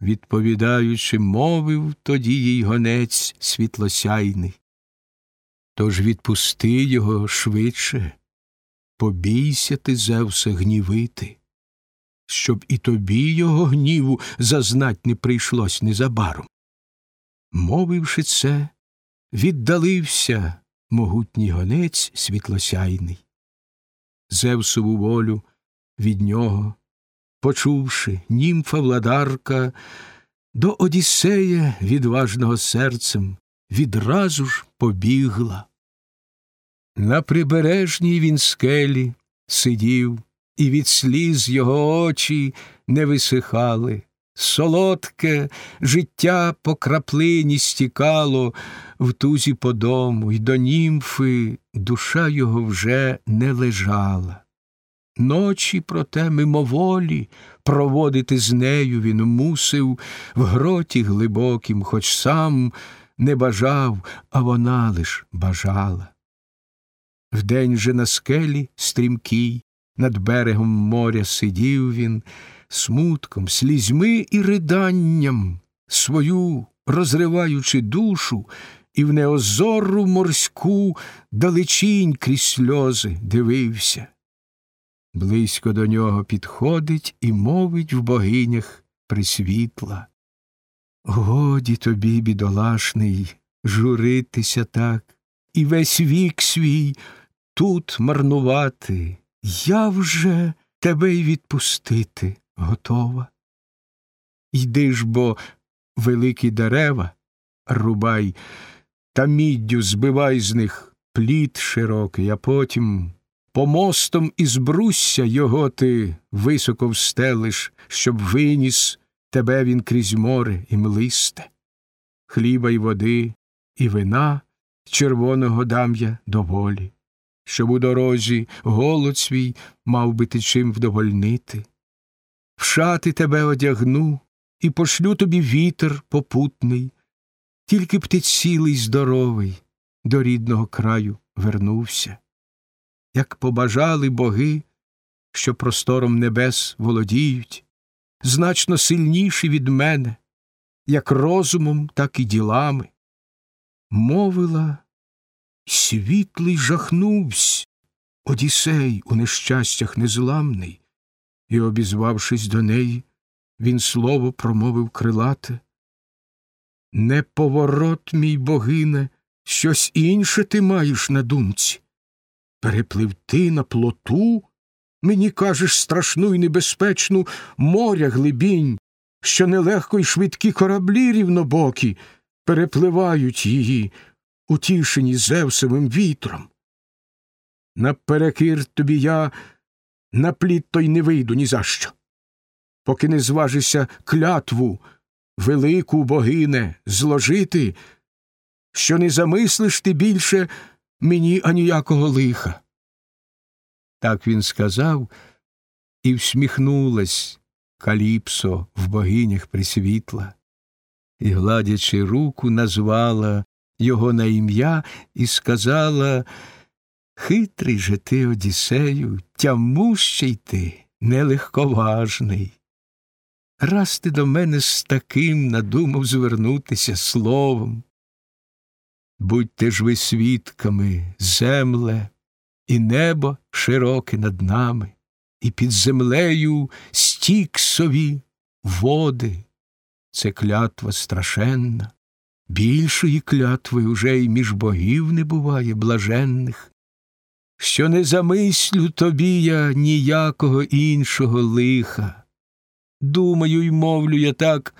відповідаючи, мовив тоді їй гонець світлосяйний. Тож відпусти його швидше, побійся ти, Зевсе, гнівити, щоб і тобі його гніву зазнать не прийшлось незабаром. Мовивши це, віддалився могутній гонець світлосяйний. Зевсову волю від нього, почувши німфа владарка, до Одіссея відважного серцем відразу ж побігла. На прибережній він скелі сидів, і від сліз його очі не висихали. Солодке життя по краплині стікало в тузі по дому, й до німфи душа його вже не лежала. Ночі, проте, мимоволі, проводити з нею він мусив в гроті глибокім, хоч сам не бажав, а вона лиш бажала. Вдень же на скелі стрімкій, над берегом моря сидів він, смутком, слізьми і риданням свою розриваючи душу, і в неозору морську далечінь крізь сльози дивився. Близько до нього підходить і мовить в богинях присвітла. Годі тобі, бідолашний, журитися так, і весь вік свій тут марнувати. Я вже тебе й відпустити готова. Йди ж бо великі дерева, рубай, та міддю збивай з них плід широкий, а потім помостом із брусся його ти високо встелиш, щоб виніс тебе він крізь море і млисте, хліба й води, і вина червоного дам я доволі, щоб у дорозі голод свій мав би ти чим вдовольнити. В шати тебе одягну і пошлю тобі вітер попутний, тільки б ти цілий здоровий до рідного краю вернувся. Як побажали боги, що простором небес володіють, значно сильніші від мене, як розумом, так і ділами. Мовила, світлий жахнувсь, Одісей у нещастях незламний, і, обізвавшись до неї, він слово промовив крилате. Не поворот, мій богине, щось інше ти маєш на думці. Перепливти на плоту, мені кажеш страшну і небезпечну моря глибінь, що нелегко й швидкі кораблі рівнобокі перепливають її, утішені Зевсовим вітром. Наперекир тобі я на плід той не вийду ні за що. Поки не зважишся клятву, велику богине, зложити, що не замислиш ти більше мені аніякого лиха. Так він сказав і всміхнулась Каліпсо в богинях присвітла, і, гладячи руку, назвала його на ім'я і сказала Хитрий же ти, Одіссею, тямущий ти, нелегковажний. Раз ти до мене з таким надумав звернутися словом. Будьте ж ви свідками, земле, і небо широке над нами, і під землею стік сові води. Це клятва страшенна, більшої клятви уже й між богів не буває блаженних що не замислю тобі я ніякого іншого лиха. Думаю й мовлю я так,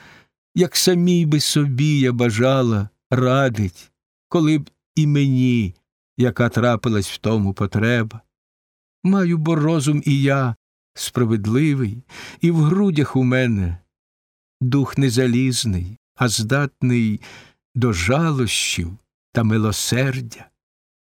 як самій би собі я бажала радить, коли б і мені, яка трапилась в тому потреба. Маю бо розум і я справедливий, і в грудях у мене дух не залізний, а здатний до жалощів та милосердя.